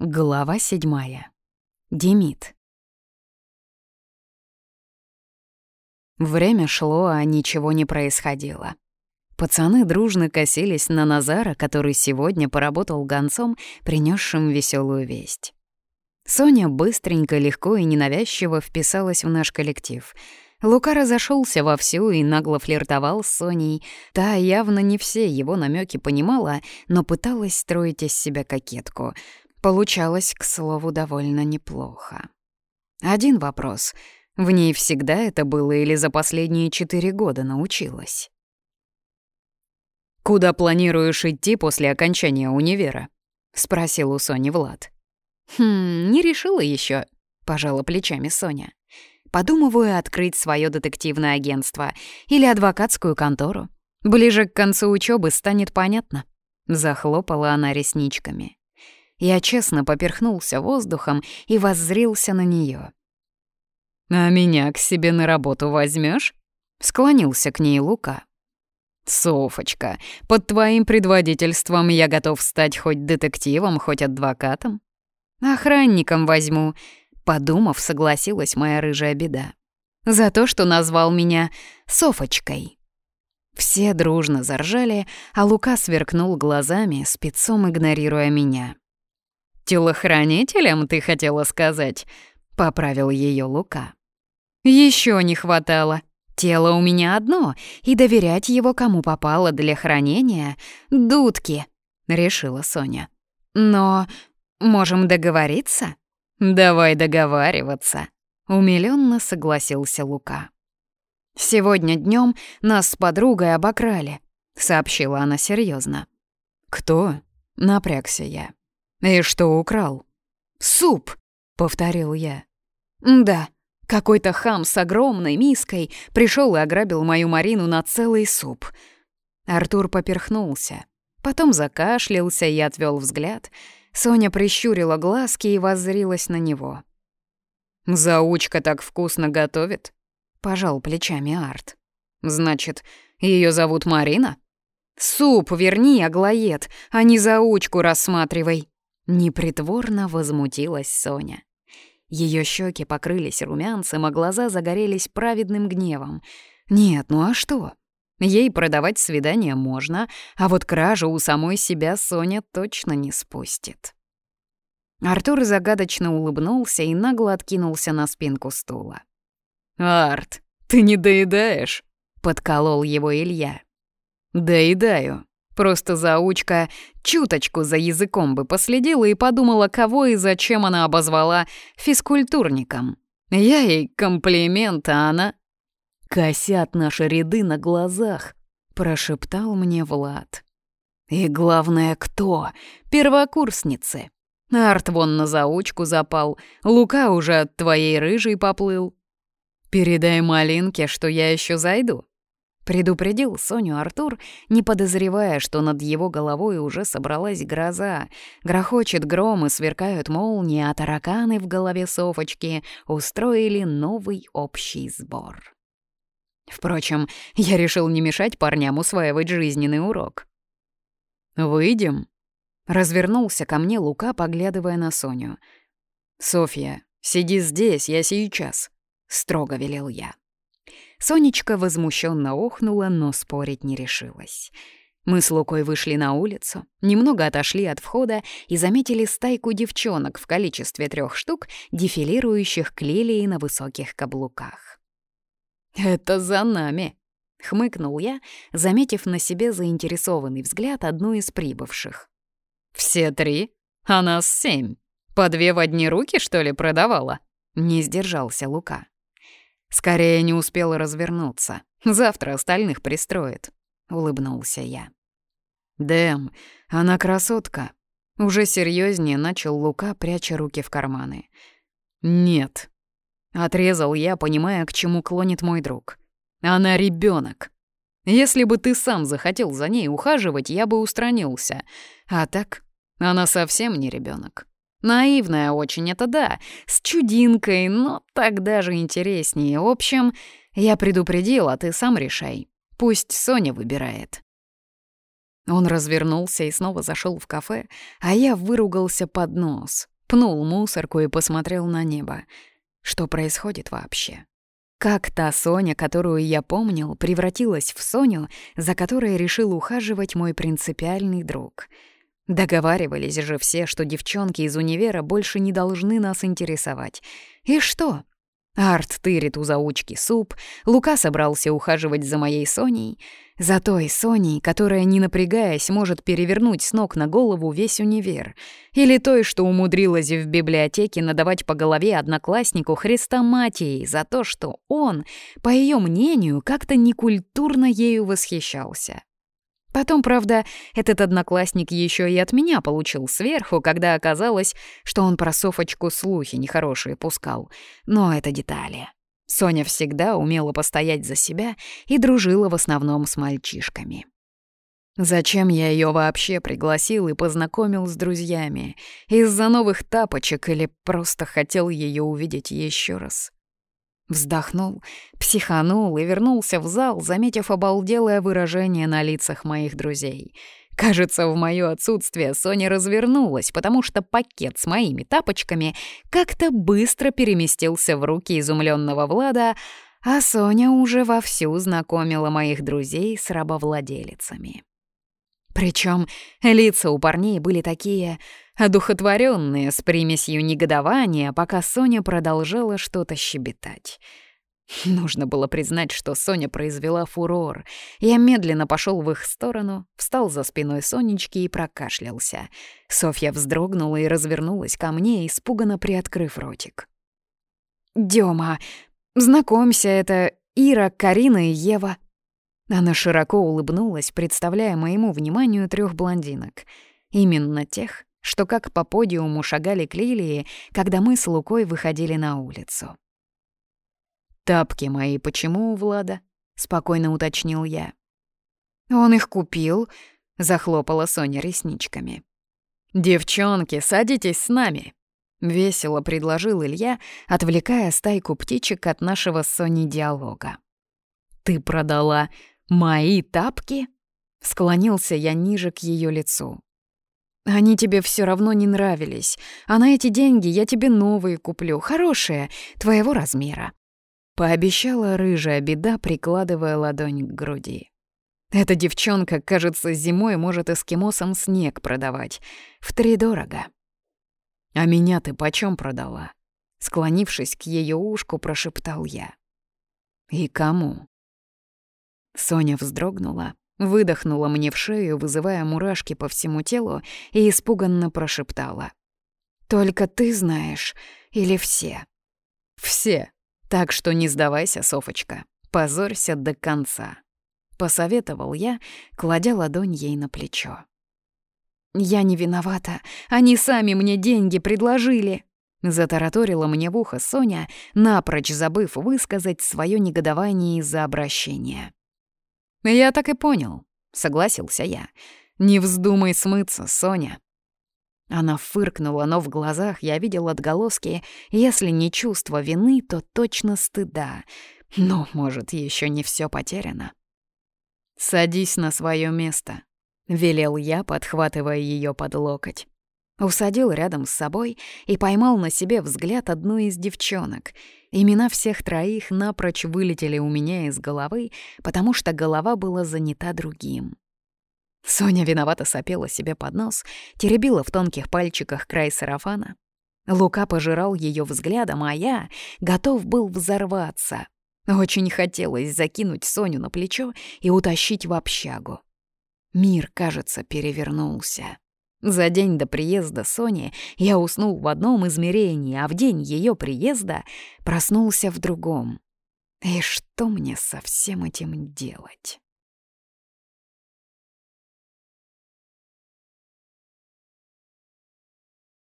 Глава седьмая. Демид. Время шло, а ничего не происходило. Пацаны дружно косились на Назара, который сегодня поработал гонцом, принесшим веселую весть. Соня быстренько, легко и ненавязчиво вписалась в наш коллектив. Лука разошелся вовсю и нагло флиртовал с Соней. Та явно не все его намеки понимала, но пыталась строить из себя кокетку — Получалось, к слову, довольно неплохо. Один вопрос. В ней всегда это было или за последние четыре года научилась? «Куда планируешь идти после окончания универа?» — спросил у Сони Влад. «Хм, не решила еще, пожала плечами Соня. «Подумываю открыть свое детективное агентство или адвокатскую контору. Ближе к концу учебы станет понятно». Захлопала она ресничками. Я честно поперхнулся воздухом и воззрился на нее. «А меня к себе на работу возьмешь? склонился к ней Лука. «Софочка, под твоим предводительством я готов стать хоть детективом, хоть адвокатом. Охранником возьму», — подумав, согласилась моя рыжая беда. «За то, что назвал меня Софочкой». Все дружно заржали, а Лука сверкнул глазами, спецом игнорируя меня. «Телохранителем ты хотела сказать», — поправил ее Лука. «Еще не хватало. Тело у меня одно, и доверять его кому попало для хранения — дудки», — решила Соня. «Но можем договориться?» «Давай договариваться», — умилённо согласился Лука. «Сегодня днем нас с подругой обокрали», — сообщила она серьезно. «Кто?» — напрягся я. «И что украл?» «Суп!» — повторил я. «Да, какой-то хам с огромной миской пришел и ограбил мою Марину на целый суп». Артур поперхнулся. Потом закашлялся и отвел взгляд. Соня прищурила глазки и воззрилась на него. «Заучка так вкусно готовит?» — пожал плечами Арт. «Значит, ее зовут Марина?» «Суп верни, аглоед, а не заучку рассматривай», Непритворно возмутилась Соня. Ее щеки покрылись румянцем, а глаза загорелись праведным гневом. «Нет, ну а что? Ей продавать свидание можно, а вот кражу у самой себя Соня точно не спустит». Артур загадочно улыбнулся и нагло откинулся на спинку стула. «Арт, ты не доедаешь?» — подколол его Илья. «Доедаю», Просто заучка чуточку за языком бы последила и подумала, кого и зачем она обозвала физкультурником. Я ей комплимент, а она... «Косят наши ряды на глазах», — прошептал мне Влад. «И главное, кто? Первокурсницы. Арт вон на заучку запал, Лука уже от твоей рыжей поплыл. Передай Малинке, что я еще зайду», Предупредил Соню Артур, не подозревая, что над его головой уже собралась гроза. Грохочет гром и сверкают молнии, а тараканы в голове Софочки устроили новый общий сбор. Впрочем, я решил не мешать парням усваивать жизненный урок. «Выйдем?» — развернулся ко мне Лука, поглядывая на Соню. «Софья, сиди здесь, я сейчас», — строго велел я. Сонечка возмущенно охнула, но спорить не решилась. Мы с Лукой вышли на улицу, немного отошли от входа и заметили стайку девчонок в количестве трех штук, дефилирующих к лилии на высоких каблуках. «Это за нами!» — хмыкнул я, заметив на себе заинтересованный взгляд одну из прибывших. «Все три? А нас семь. По две в одни руки, что ли, продавала?» — не сдержался Лука. Скорее не успела развернуться. Завтра остальных пристроит», — улыбнулся я. «Дэм, она красотка». Уже серьезнее начал Лука, пряча руки в карманы. «Нет». Отрезал я, понимая, к чему клонит мой друг. «Она ребенок. Если бы ты сам захотел за ней ухаживать, я бы устранился. А так, она совсем не ребенок. Наивная очень это да, с чудинкой, но так даже интереснее. В общем, я предупредил, а ты сам решай. Пусть Соня выбирает. Он развернулся и снова зашел в кафе, а я выругался под нос, пнул мусорку и посмотрел на небо. Что происходит вообще? Как та Соня, которую я помнил, превратилась в Соню, за которой решил ухаживать мой принципиальный друг — Договаривались же все, что девчонки из универа больше не должны нас интересовать. И что? Арт тырит у заучки суп, Лука собрался ухаживать за моей Соней, за той Соней, которая, не напрягаясь, может перевернуть с ног на голову весь универ, или той, что умудрилась в библиотеке надавать по голове однокласснику Христоматии за то, что он, по ее мнению, как-то некультурно ею восхищался. Потом, правда, этот одноклассник еще и от меня получил сверху, когда оказалось, что он про Софочку слухи нехорошие пускал. Но это детали. Соня всегда умела постоять за себя и дружила в основном с мальчишками. Зачем я ее вообще пригласил и познакомил с друзьями? Из-за новых тапочек или просто хотел ее увидеть еще раз? Вздохнул, психанул и вернулся в зал, заметив обалделое выражение на лицах моих друзей. Кажется, в мое отсутствие Соня развернулась, потому что пакет с моими тапочками как-то быстро переместился в руки изумленного Влада, а Соня уже вовсю знакомила моих друзей с рабовладелицами. Причем лица у парней были такие одухотворенная, с примесью негодования, пока Соня продолжала что-то щебетать. Нужно было признать, что Соня произвела фурор. Я медленно пошел в их сторону, встал за спиной Сонечки и прокашлялся. Софья вздрогнула и развернулась ко мне, испуганно приоткрыв ротик. «Дёма, знакомься, это Ира, Карина и Ева». Она широко улыбнулась, представляя моему вниманию трех блондинок. Именно тех, что как по подиуму шагали к лилии, когда мы с Лукой выходили на улицу. «Тапки мои почему у Влада?» — спокойно уточнил я. «Он их купил», — захлопала Соня ресничками. «Девчонки, садитесь с нами!» — весело предложил Илья, отвлекая стайку птичек от нашего с Соней диалога. «Ты продала мои тапки?» — склонился я ниже к ее лицу. Они тебе все равно не нравились, а на эти деньги я тебе новые куплю, хорошие, твоего размера». Пообещала рыжая беда, прикладывая ладонь к груди. Эта девчонка, кажется, зимой может эскимосам снег продавать. Втридорого. «А меня ты почем продала?» Склонившись к ее ушку, прошептал я. «И кому?» Соня вздрогнула, Выдохнула мне в шею, вызывая мурашки по всему телу, и испуганно прошептала. «Только ты знаешь, или все?» «Все. Так что не сдавайся, Софочка. Позорься до конца», — посоветовал я, кладя ладонь ей на плечо. «Я не виновата. Они сами мне деньги предложили», Затараторила мне в ухо Соня, напрочь забыв высказать свое негодование из-за обращения. Ну, «Я так и понял», — согласился я. «Не вздумай смыться, Соня». Она фыркнула, но в глазах я видел отголоски, если не чувство вины, то точно стыда. Но, может, еще не все потеряно. «Садись на свое место», — велел я, подхватывая ее под локоть. А Усадил рядом с собой и поймал на себе взгляд одной из девчонок. Имена всех троих напрочь вылетели у меня из головы, потому что голова была занята другим. Соня виновато сопела себе под нос, теребила в тонких пальчиках край сарафана. Лука пожирал ее взглядом, а я готов был взорваться. Очень хотелось закинуть Соню на плечо и утащить в общагу. Мир, кажется, перевернулся. За день до приезда Сони я уснул в одном измерении, а в день ее приезда проснулся в другом. И что мне со всем этим делать?